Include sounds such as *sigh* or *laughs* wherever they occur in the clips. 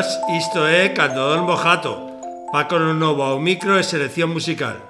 Podcast Isto é Cando dormo jato un Novo ao micro e selección musical.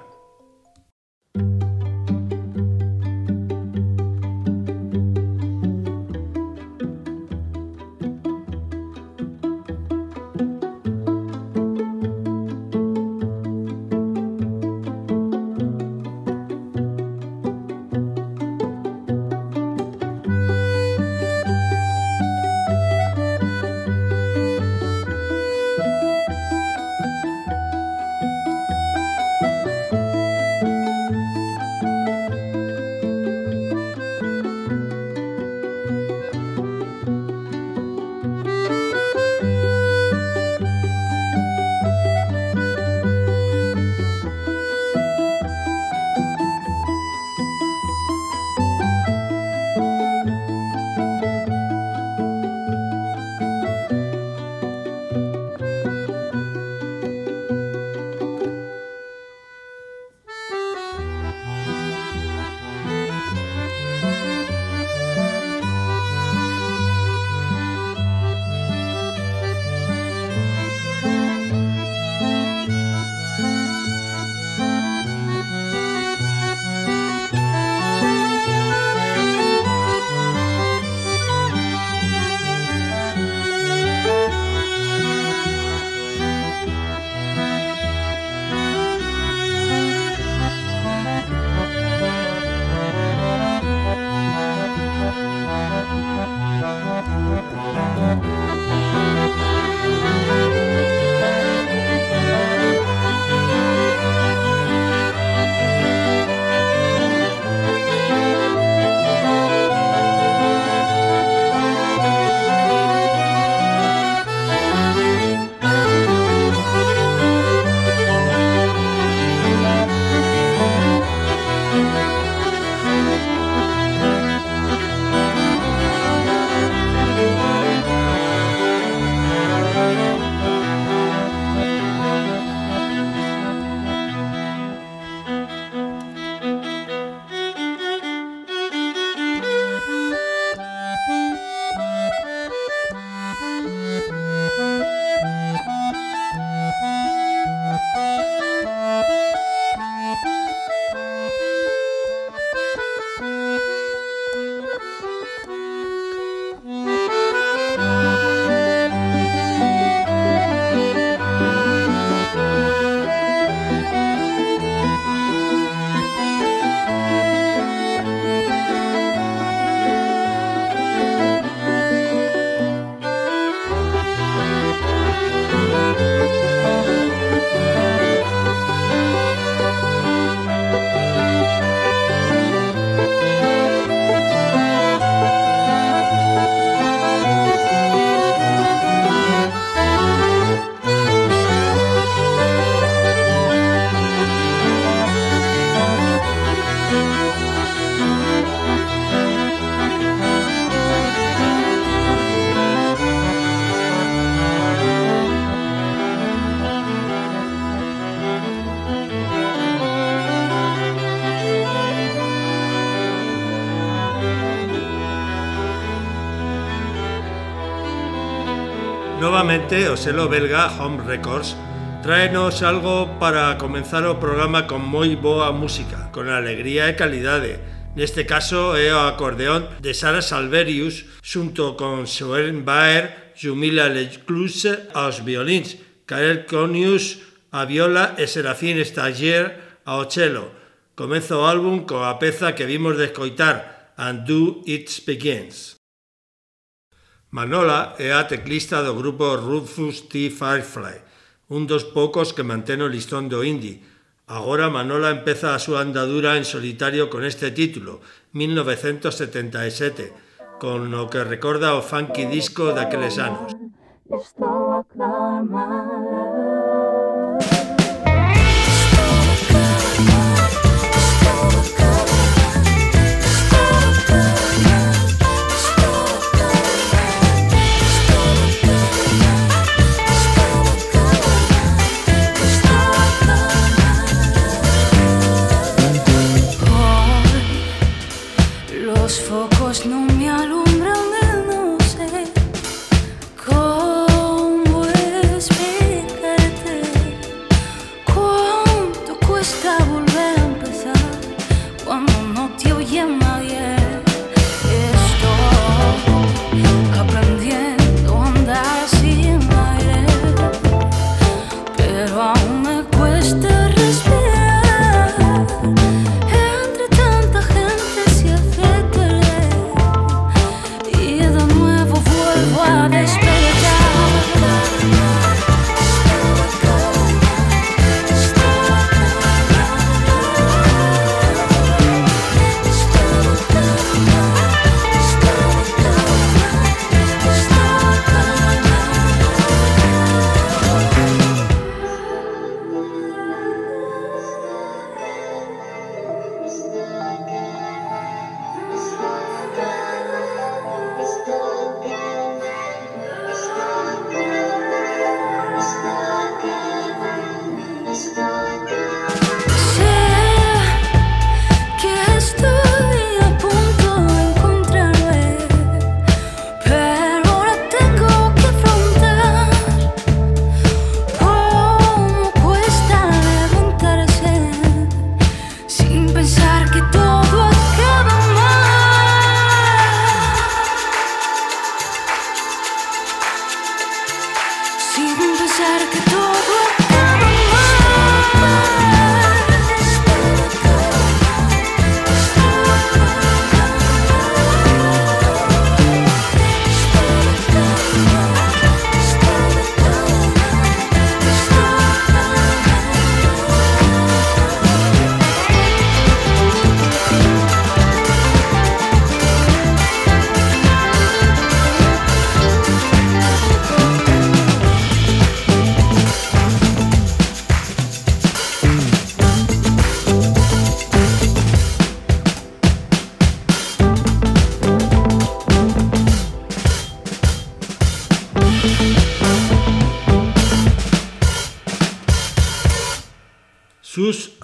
Finalmente, o selo belga Home Records traenos algo para comenzar o programa con moi boa música, con alegría e calidade. Neste caso é o acordeón de Sara Salverius xunto con Soren Baer, Jumila Lecluse aos violins, Karel Conius a viola e Serafín Stagier ao cello. Comezo o álbum coa peza que vimos de escoitar, And Do It Begins. Manola é a teclista do grupo Rufus T. Firefly, un dos poucos que mantén o listón do indie. Agora Manola empeza a súa andadura en solitario con este título, 1977, con o que recorda o funky disco daqueles anos. Estou aclamada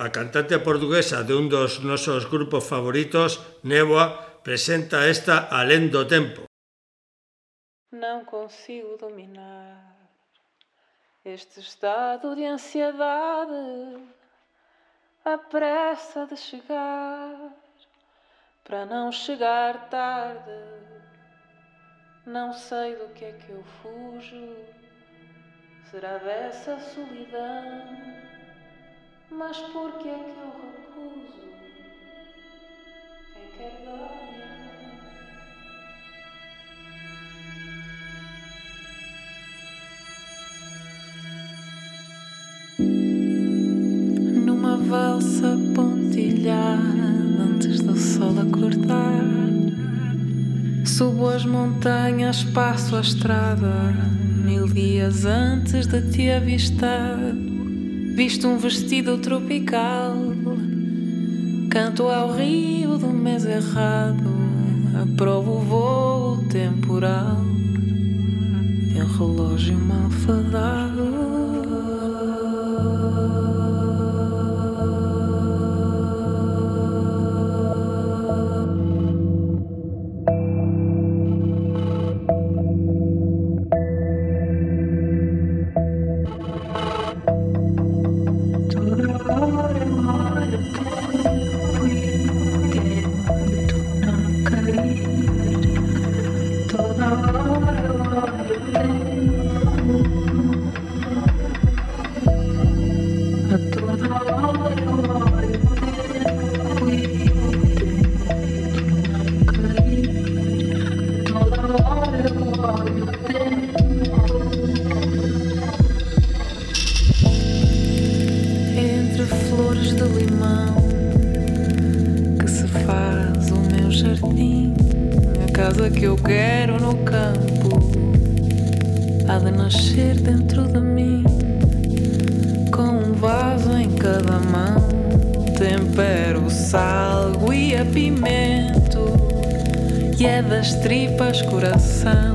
A cantante portuguesa de un dos nosos grupos favoritos, Néboa, presenta esta além do tempo. Não consigo dominar este estado de ansiedade, a pressa de chegar, para não chegar tarde. Não sei do que é que eu fujo, será dessa solidão mas por que é que eu recuso? Quem quer dar-me Numa valsa pontilhada antes do sol acordar Subo as montanhas, passo a estrada Mil dias antes de te avistar Visto um vestido tropical, canto ao rio do mês errado, aprovo o voo temporal, o relógio malfadado. coração.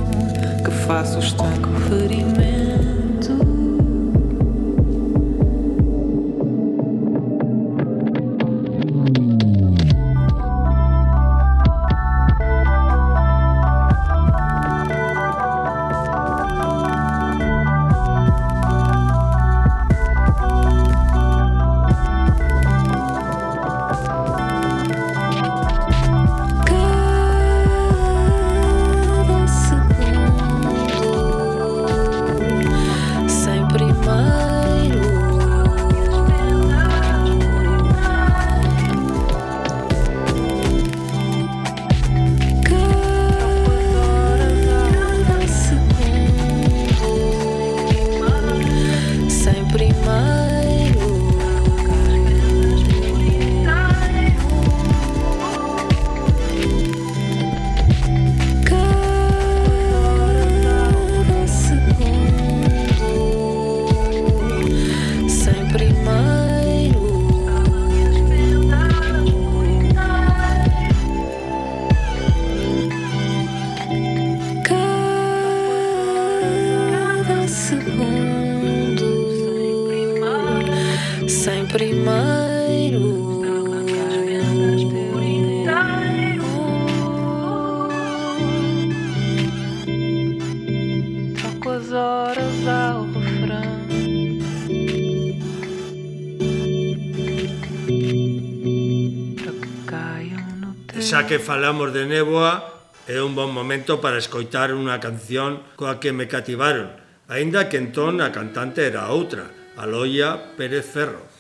que falamos de néboa, é un bon momento para escoitar unha canción coa que me cativaron, aínda que entón a cantante era outra, Aloia Pérez Ferro.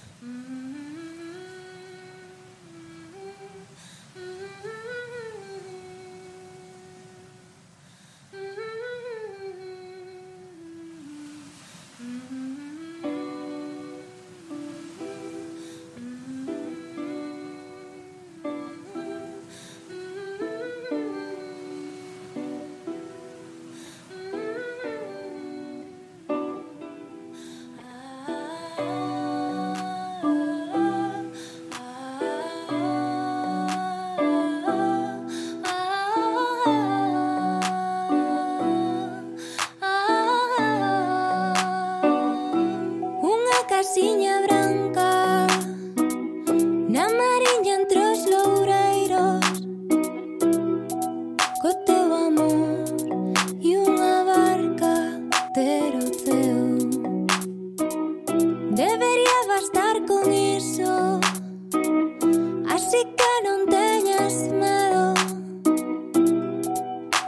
Así que non teñas medo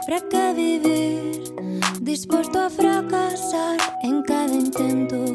Para que vivir Disposto a fracasar en cada intento.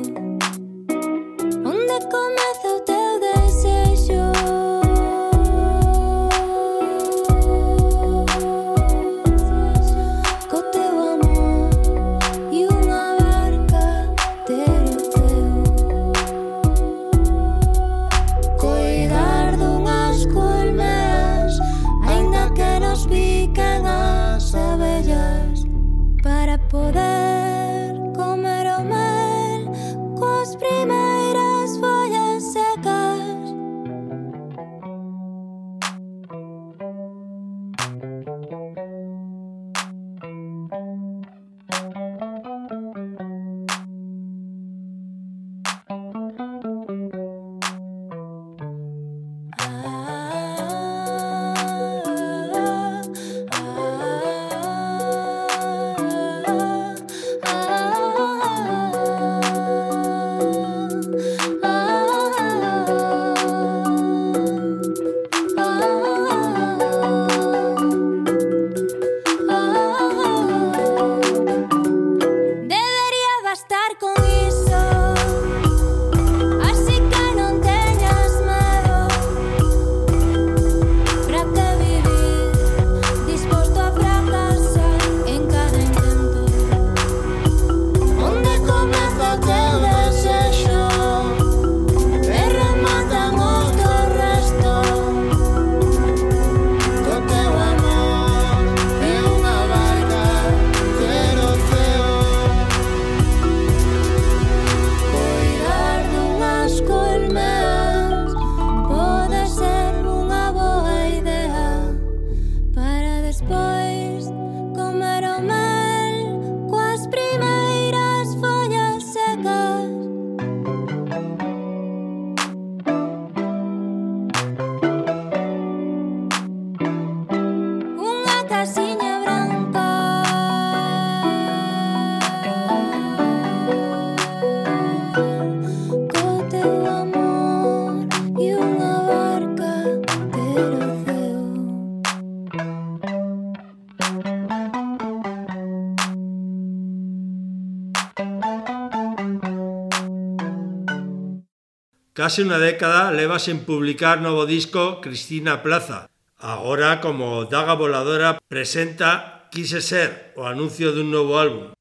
Casi unha década leva sen publicar novo disco Cristina Plaza. Agora, como daga voladora, presenta Quise ser, o anuncio dun novo álbum.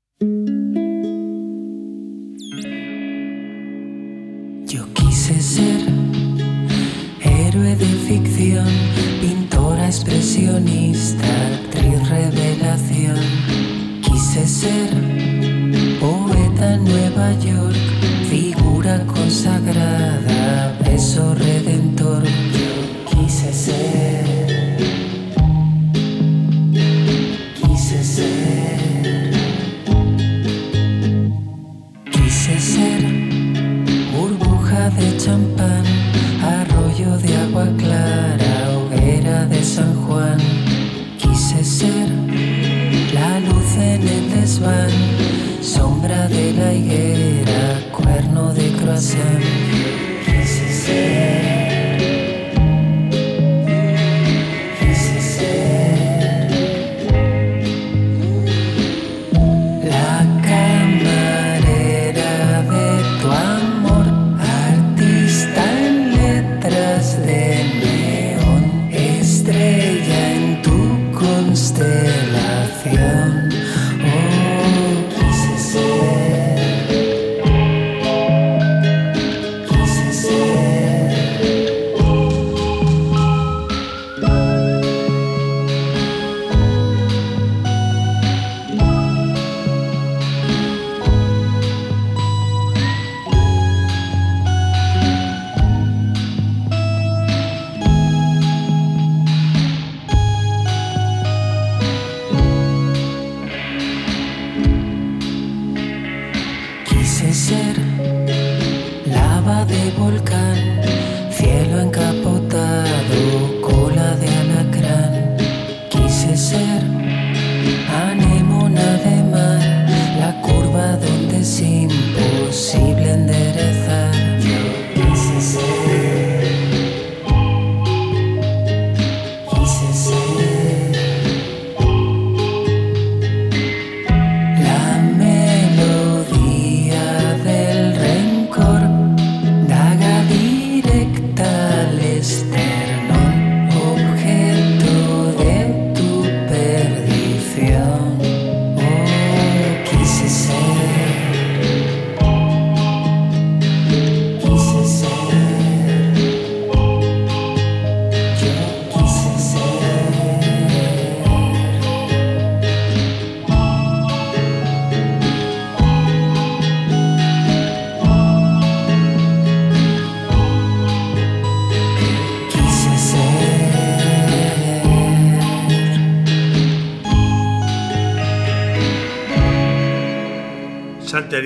Yo quise ser héroe de ficción, pintora expresionista, actriz revelación. Quise ser poeta en Nueva York consagrada, beso redentor, yo quise ser. Quise ser. Quise ser burbuja de champán, arroyo de agua clara, hoguera de San Juan. Quise ser la luz en el desván, sombra de la higuera de croissants.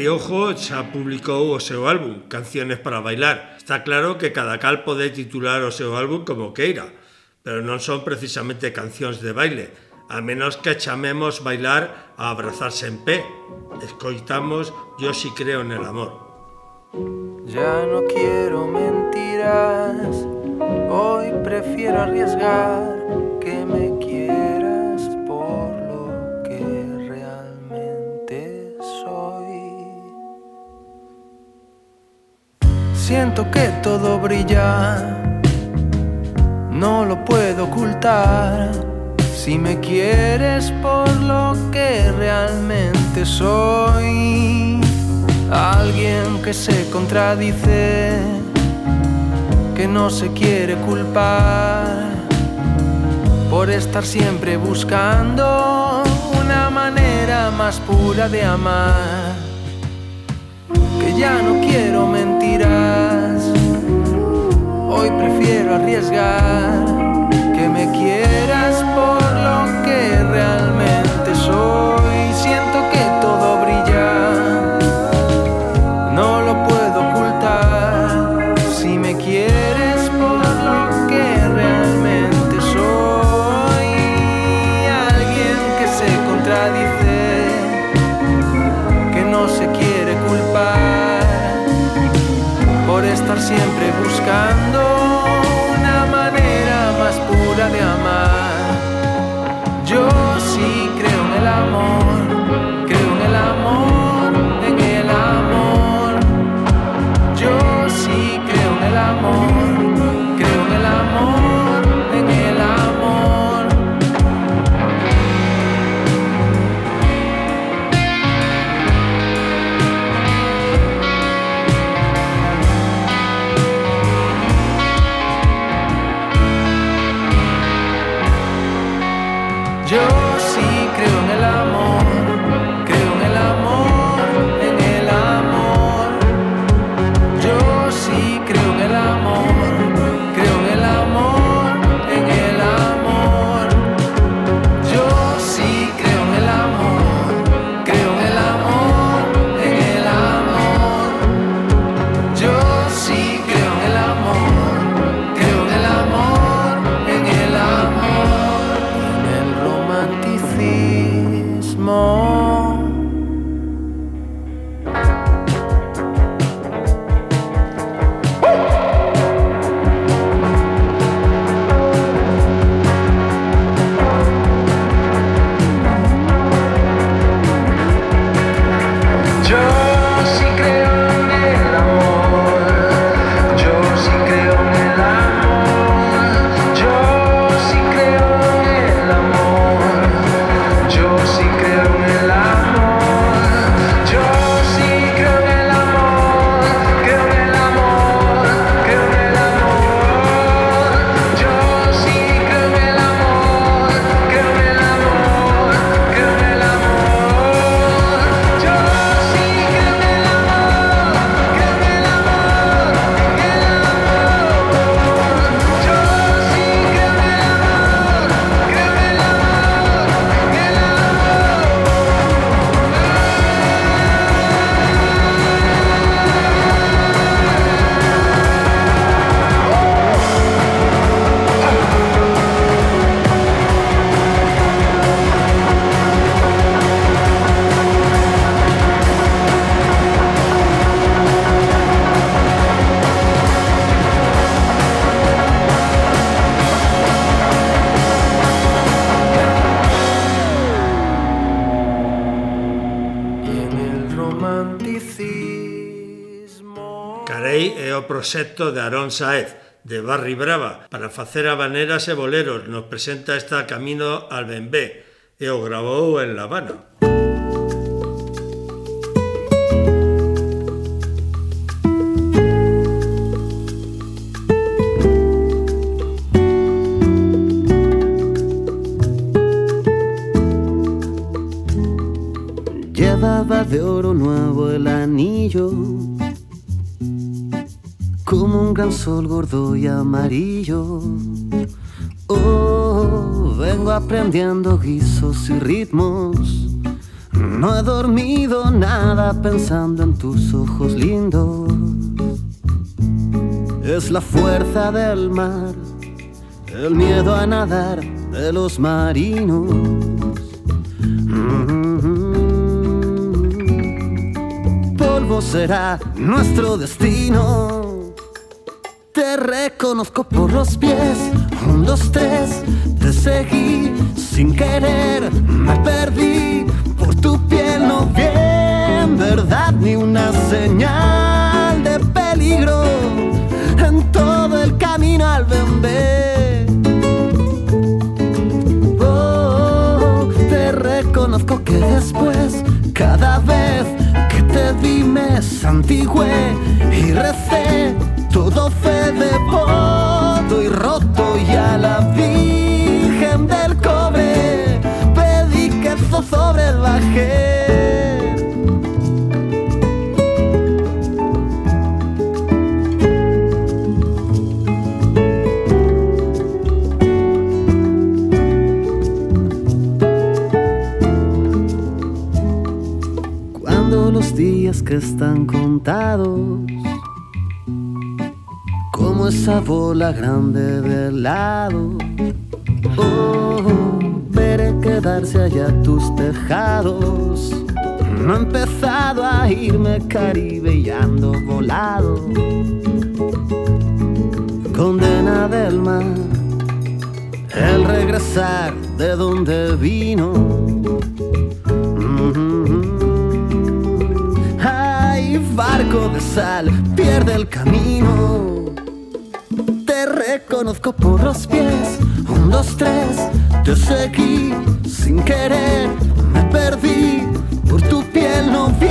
Santeriojo xa publicou o seu álbum Canciones para bailar. Está claro que cada cal pode titular o seu álbum como queira, pero non son precisamente cancións de baile, a menos que chamemos bailar a abrazarse en pé. Escoitamos Yo si creo en el amor. Ya no quiero mentiras, hoy prefiero arriesgar que me Siento que todo brilla, no lo puedo ocultar. Si me quieres por lo que realmente soy, alguien que se contradice, que no se quiere culpar por estar siempre buscando una manera más pura de amar. Ya no quiero mentiras, hoy prefiero arriesgar que me quieras por lo que realmente proxecto de Arón Saez, de Barri Brava, para facer habaneras e boleros, nos presenta esta Camino al Bembé, e o grabou en La Habana. Gordo y amarillo. Oh, vengo aprendiendo guisos y ritmos, No he dormido nada pensando en tus ojos lindos. Es la fuerza del mar, el miedo a nadar de los marinos. Polvo será nuestro destino. Te reconozco por los pies, un, dos, tres, te seguí sin querer, me perdí por tu piel, no vi en verdad ni una señal de peligro en todo el camino al bebé. Oh, te reconozco que después, cada vez que te vi me santigué como esa bola grande del lado. Oh, veré quedarse allá tus tejados. No he empezado a irme caribe y ando volado. Condena del mar, el regresar de donde vino. Pierde el camino. Te reconozco por los pies. Un, dos, tres, te seguí sin querer, me perdí por tu piel, no vi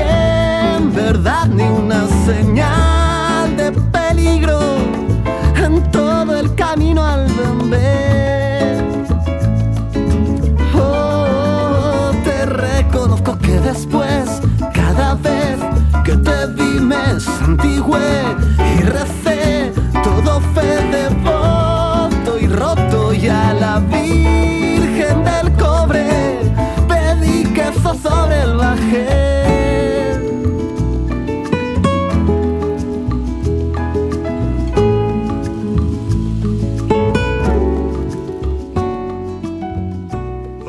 verdad ni una señal de peligro santigué y recé todo fe de voto y roto y a la Virgen del Cobre pedí que sobre el bajé.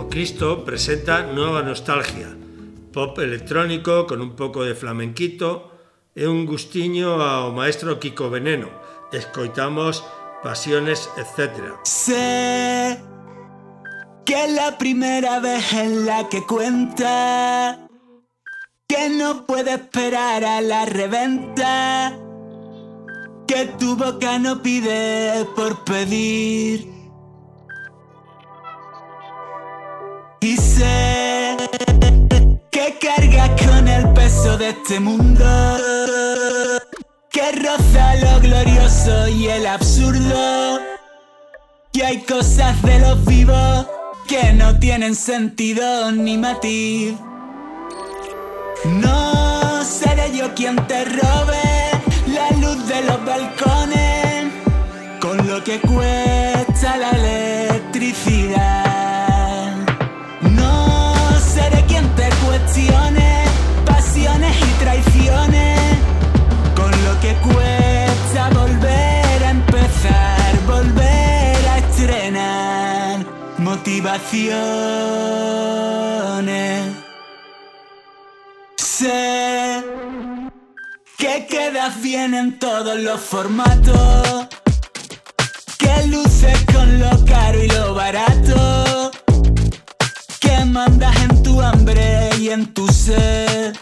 Cristo presenta Nueva Nostalgia, pop electrónico con un pouco de flamenquito e un gustiño ao maestro Kiko Veneno. Escoitamos Pasiones, etc. Sé que es la primera vez en la que cuenta que no puede esperar a la reventa, que tu boca no pide por pedir. Y sé que cargas con el peso de este mundo que roza lo glorioso y el absurdo. Que hay cosas de los vivos que no tienen sentido ni matiz. No seré yo quien te robe la luz de los balcones con lo que cuesta Sé que quedas bien en todos los formatos, que luces con lo caro y lo barato, que mandas en tu hambre y en tu sed.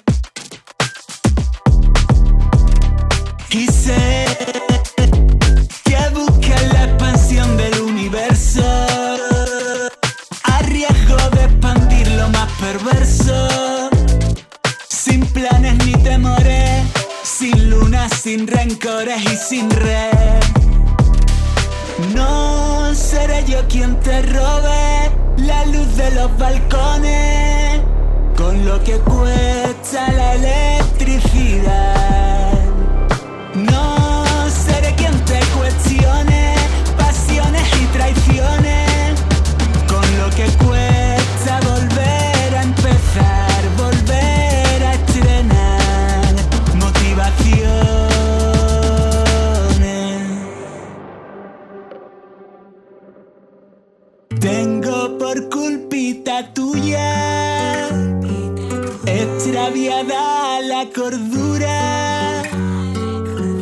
Rencores y sin red. No seré yo quien te robe la luz de los balcones. Con lo que cuesta la electricidad. No seré quien te cuestione pasiones y traiciones boquita tuya, extraviada la cordura,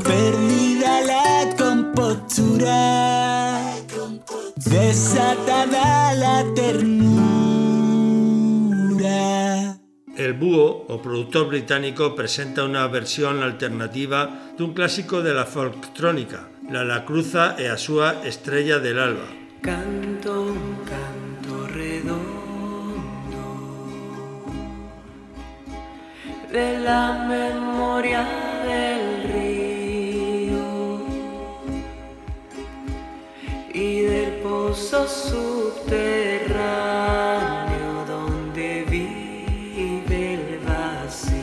perdida la compostura, desatada la ternura. El búho o productor británico presenta una versión alternativa de un clásico de la folktrónica, la lacruza e a súa estrella del alba. Canto, canto. de la memoria del río y del pozo subterráneo donde vive el vacío.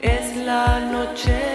Es la noche.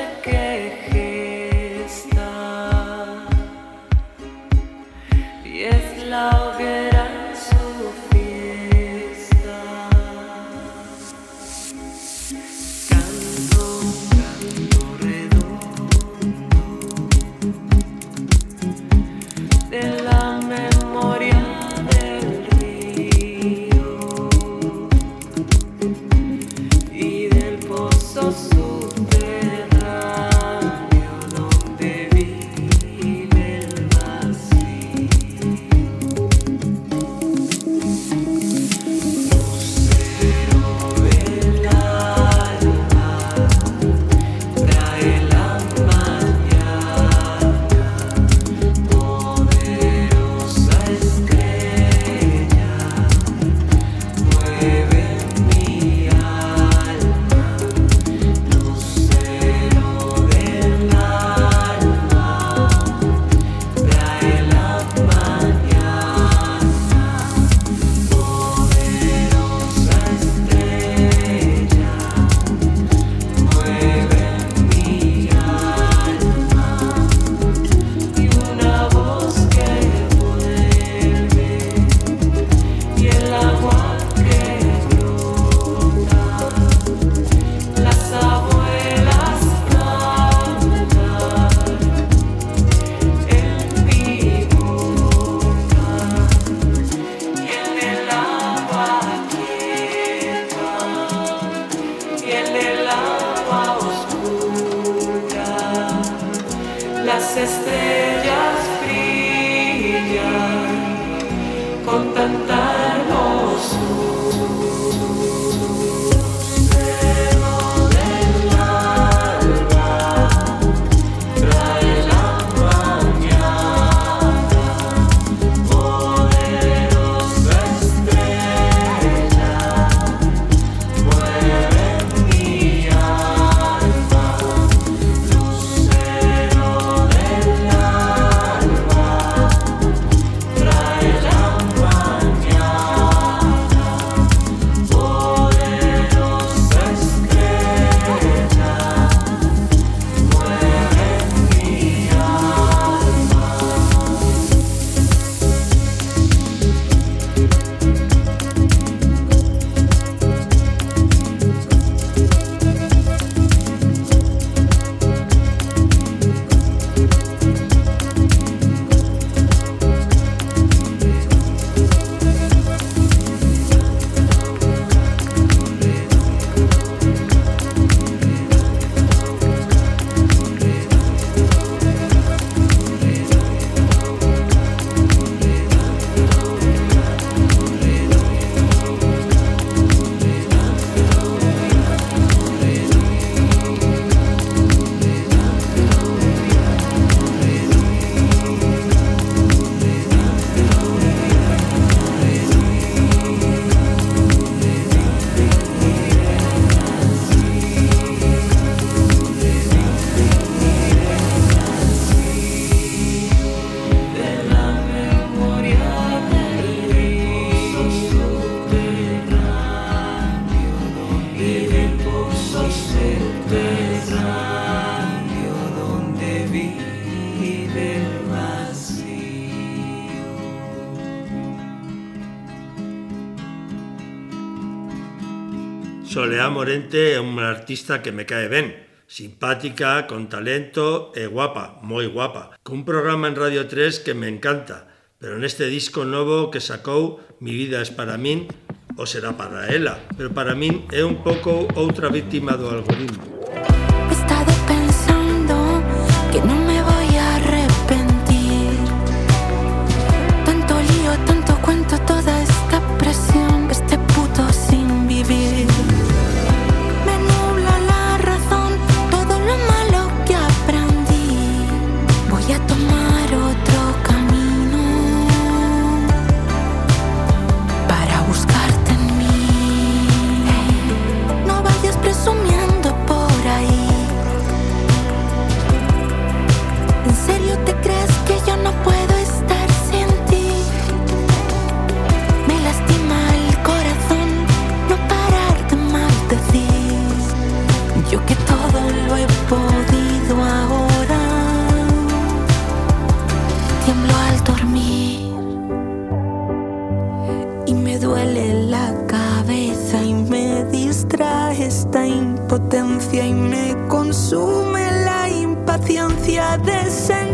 con tanta Nerea Morente é unha artista que me cae ben, simpática, con talento e guapa, moi guapa. Cun programa en Radio 3 que me encanta, pero neste disco novo que sacou Mi vida es para min ou será para ela, pero para min é un pouco outra víctima do algoritmo. He estado pensando que non me consume la impaciencia de sentir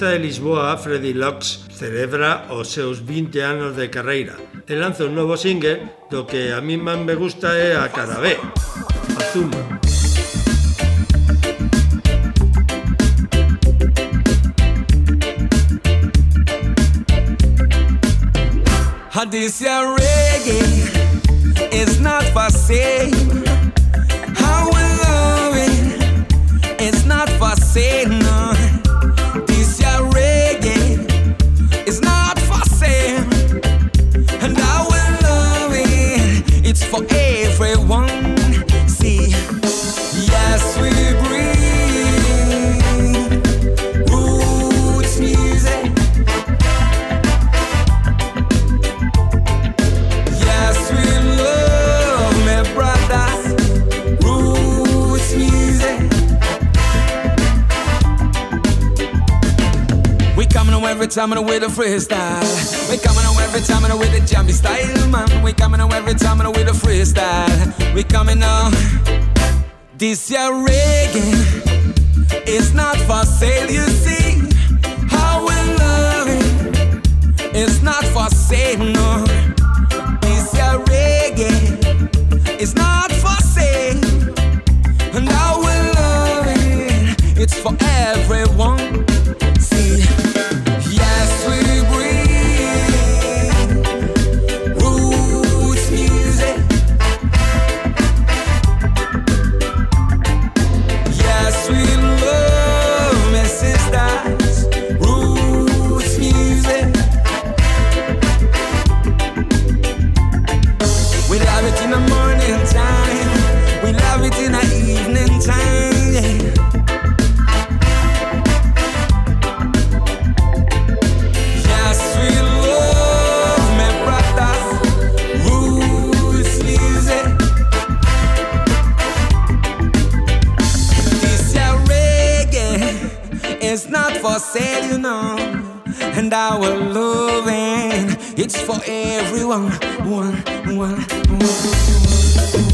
Revista de Lisboa, Freddy Locks celebra os seus 20 anos de carreira e lanza un novo single do que a mí man me gusta é a cada vez, Azuma. This reggae is not for sale. How we love it is not for sale. Time and with a freestyle. We coming on every time and with a jammy style, man. We coming on every time and with a freestyle. We coming on. This year reggae is not for sale, you see. How we love it. It's not for sale, no. This year reggae is not for sale, and I will love it. It's for everyone. For sale, you know. And our loving, it's for everyone. One, one, one. Yeah.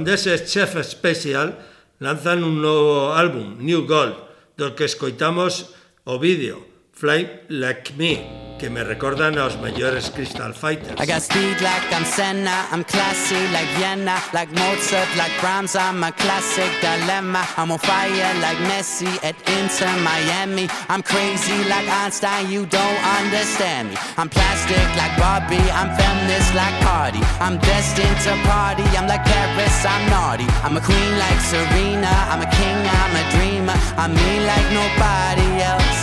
holandeses Chef Special lanzan un novo álbum, New Gold, do que escoitamos o vídeo, Fly Like Me. Que me recordan Crystal Fighters. I got speed like I'm Senna, I'm classy like Vienna, like Mozart, like Brahms, I'm a classic dilemma. I'm on fire like Messi at Inter Miami. I'm crazy like Einstein, you don't understand me. I'm plastic like Barbie, I'm feminist like Cardi. I'm destined to party, I'm like Paris, I'm naughty. I'm a queen like Serena, I'm a king, I'm a dreamer. I'm me like nobody else.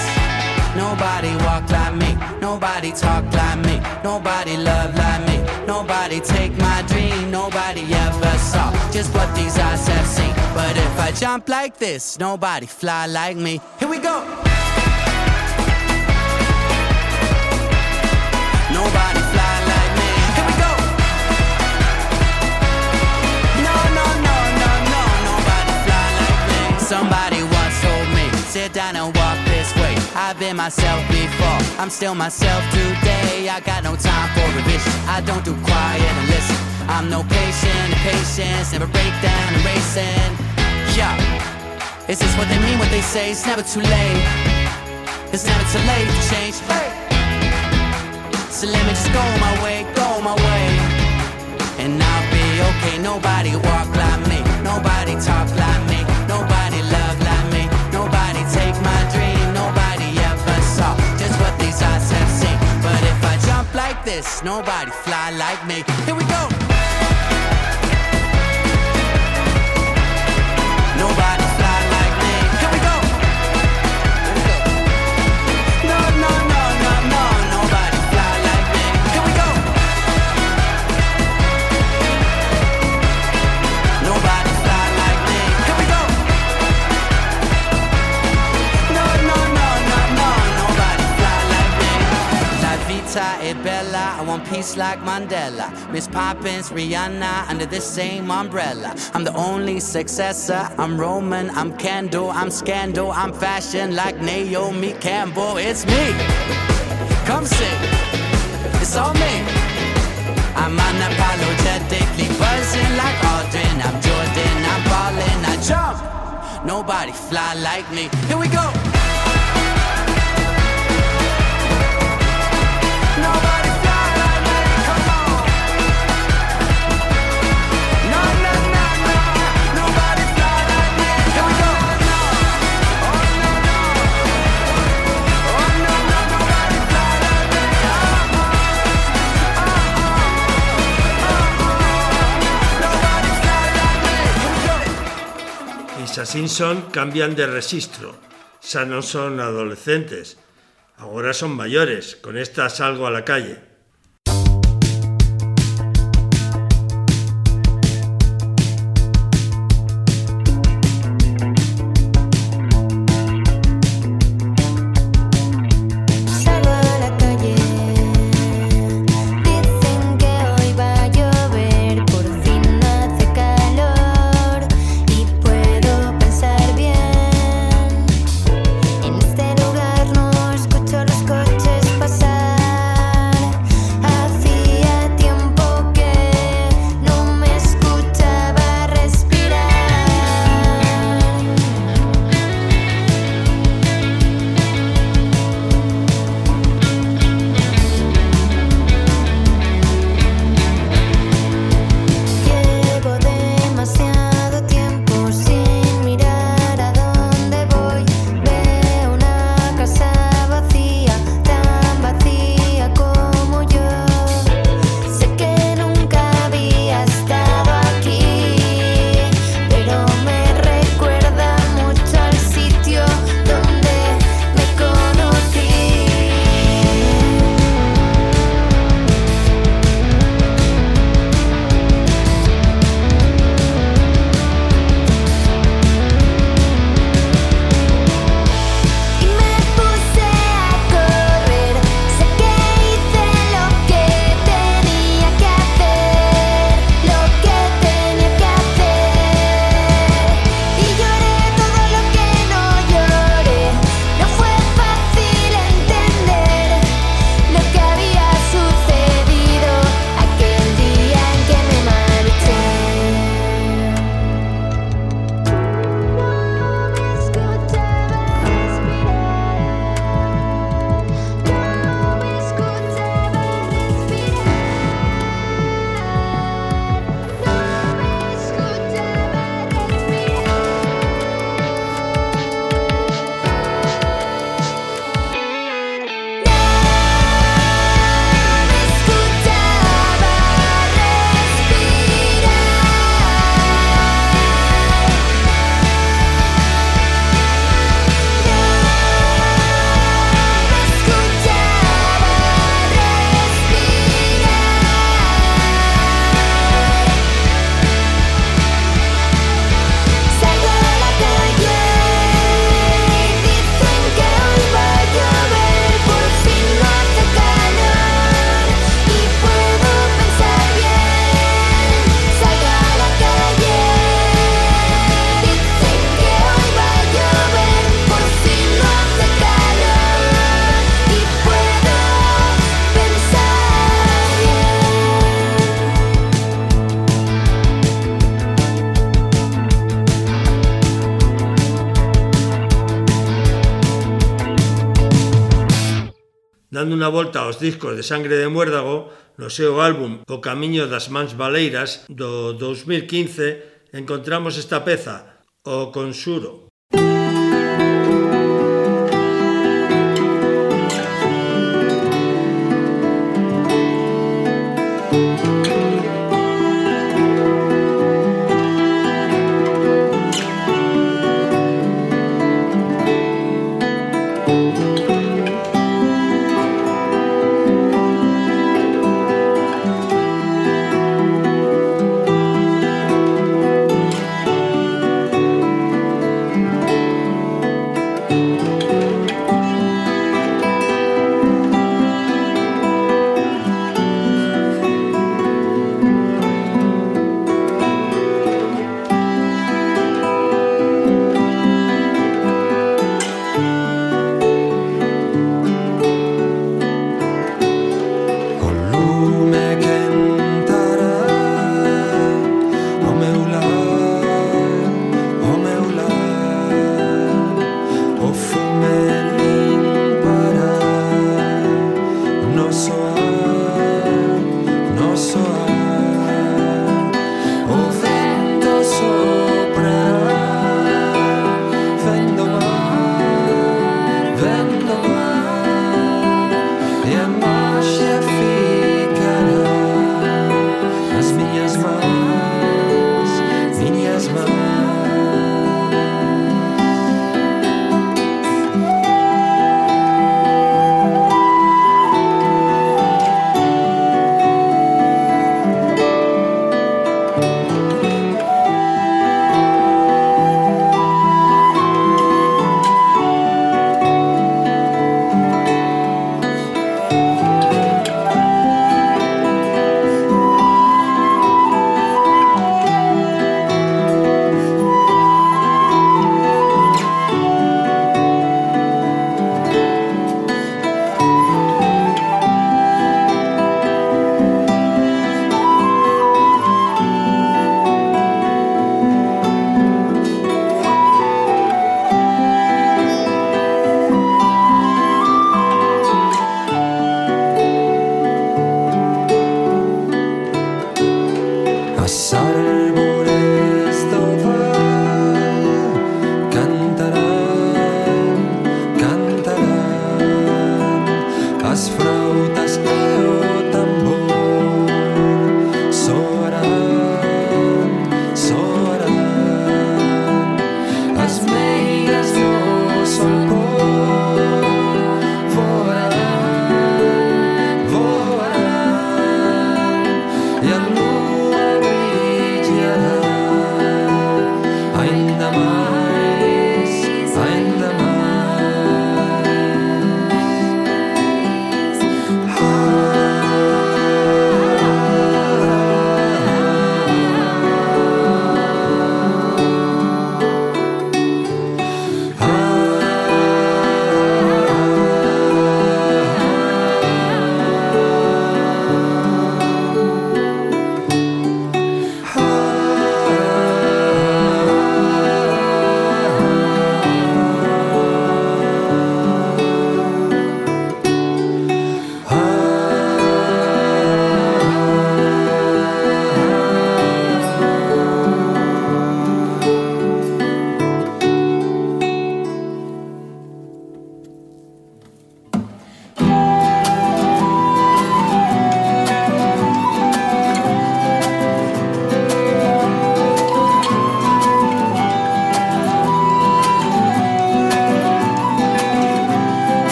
Nobody walk like me, nobody talk like me, nobody love like me, nobody take my dream, nobody ever saw just what these eyes have seen. But if I jump like this, nobody fly like me. Here we go. Nobody fly like me. Here we go. No, no, no, no, no, nobody fly like me. Somebody once told me, sit down and this way. I've been myself before, I'm still myself today. I got no time for revision. I don't do quiet and listen. I'm no patient, and patience never break down and racing. Yeah, is this what they mean? What they say? It's never too late. It's never too late to change. Hey. So let me just go my way, go my way. And I'll be okay. Nobody walk like me. Nobody talk like me. this. Nobody fly like me. Here we go. Nobody fly like me. Here we go. No, no, no, no, no. Nobody fly like me. Here we go. Nobody fly like me. Here we go. No, no, no, no, no. Nobody fly like me. La vita è bella. I want peace like Mandela. Miss Poppins, Rihanna, under the same umbrella. I'm the only successor. I'm Roman, I'm Kendall, I'm Scandal, I'm fashion like Naomi Campbell. It's me. Come sing. It's all me. I'm unapologetically buzzing like Aldrin. I'm Jordan, I'm ballin', I jump. Nobody fly like me. Here we go. Simpson cambian de registro. Ya no son adolescentes. Ahora son mayores. Con esta salgo a la calle. volta aos discos de Sangre de Muérdago, no seu álbum O Camiño das Mans Baleiras do 2015, encontramos esta peza, O Consuro.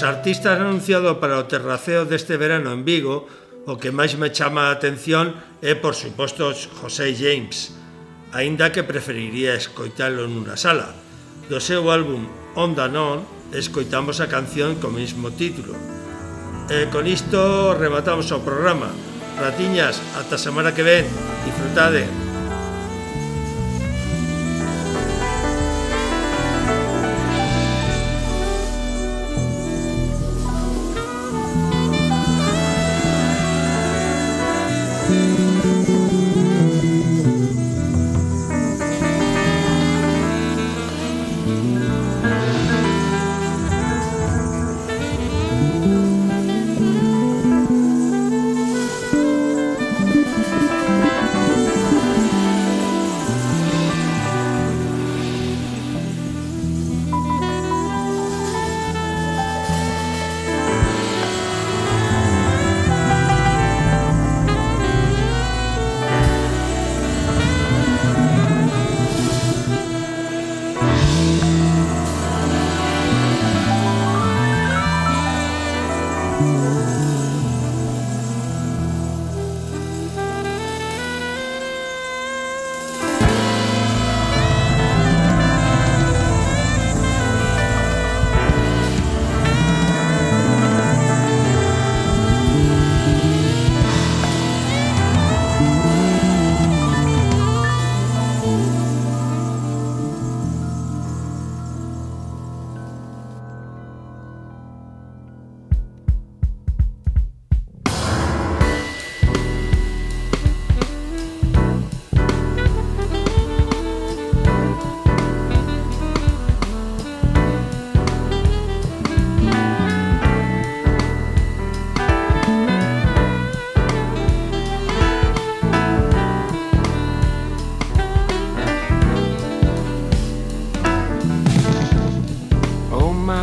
das artistas anunciado para o terraceo deste verano en Vigo, o que máis me chama a atención é, por suposto, José James, aínda que preferiría escoitalo nunha sala. Do seu álbum Onda Non escoitamos a canción co mesmo título. E con isto rematamos o programa. Ratiñas, ata semana que ven. Disfrutade.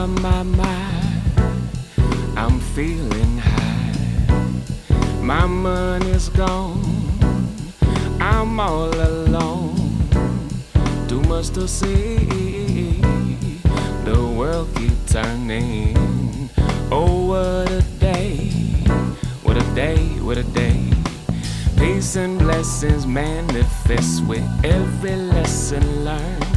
My my, I'm feeling high. My money's gone, I'm all alone. Too much to see, the world keeps turning. Oh what a day, what a day, what a day. Peace and blessings manifest with every lesson learned.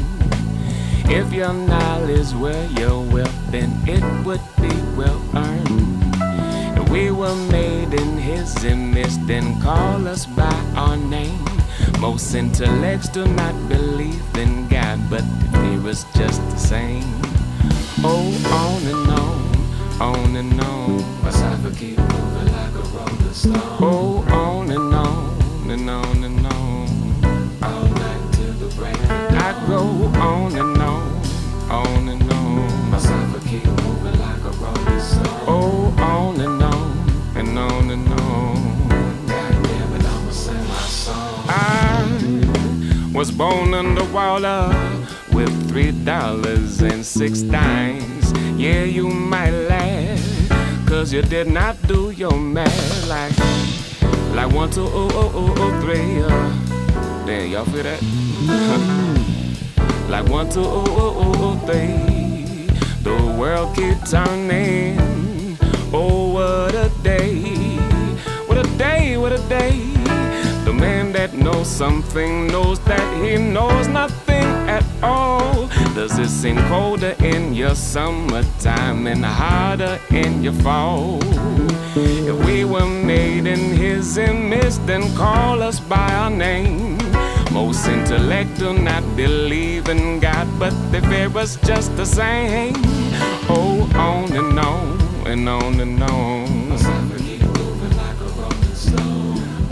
If your knowledge were your wealth, then it would be well earned. If we were made in his image, then call us by our name. Most intellects do not believe in God, but the is just the same. Oh, on and on, on and on. My side keep moving like a rolling stone. Oh, on and on, and on and on. All night till the break. Go on and on, on and on. My side keep moving like a rolling stone. Oh, on and on, and on and on. God damn it, I'ma sing my song. I was born underwater with three dollars and six dimes. Yeah, you might laugh, cause you did not do your math like, like one, two, oh, oh, oh, oh, three. Uh, damn, y'all feel that? *laughs* like one, two, oh, oh, oh, oh, three. The world keep turning. Oh, what a day! What a day! What a day! The man that knows something knows that he knows nothing at all. Does it seem colder in your summertime and harder in your fall? If we were made in his image, then call us by our name. Most intellect do not believe in God, but they fear us just the same. Oh, on and on and on and on.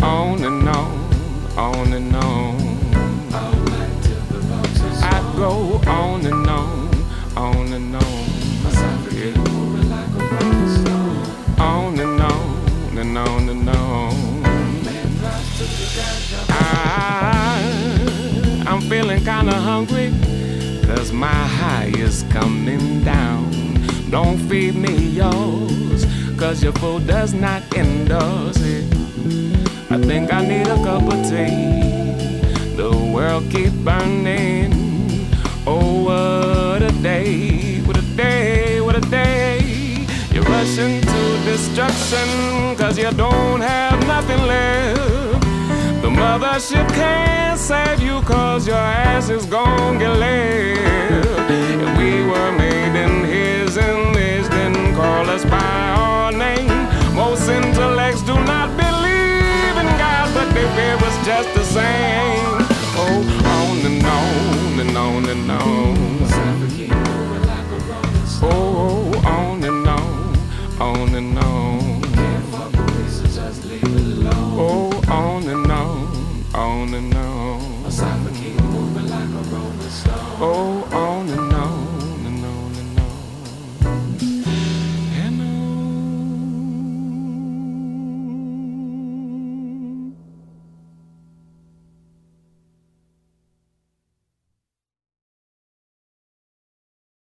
On and on, on and on. Kinda hungry, cause my high is coming down. Don't feed me yours, cause your food does not endorse it. I think I need a cup of tea. The world keep burning. Oh, what a day, what a day, what a day. mission to destruction, cause you don't have nothing left. The mothership can't save you cause your ass is gonna get laid. If we were made in his image, then call us by our name. Most intellects do not believe in God, but they fear us just the same. Oh, on and on and on and on. Oh, oh on and on, on and on. on and on. I suffocate, moving like a rolling stone. Oh, oh.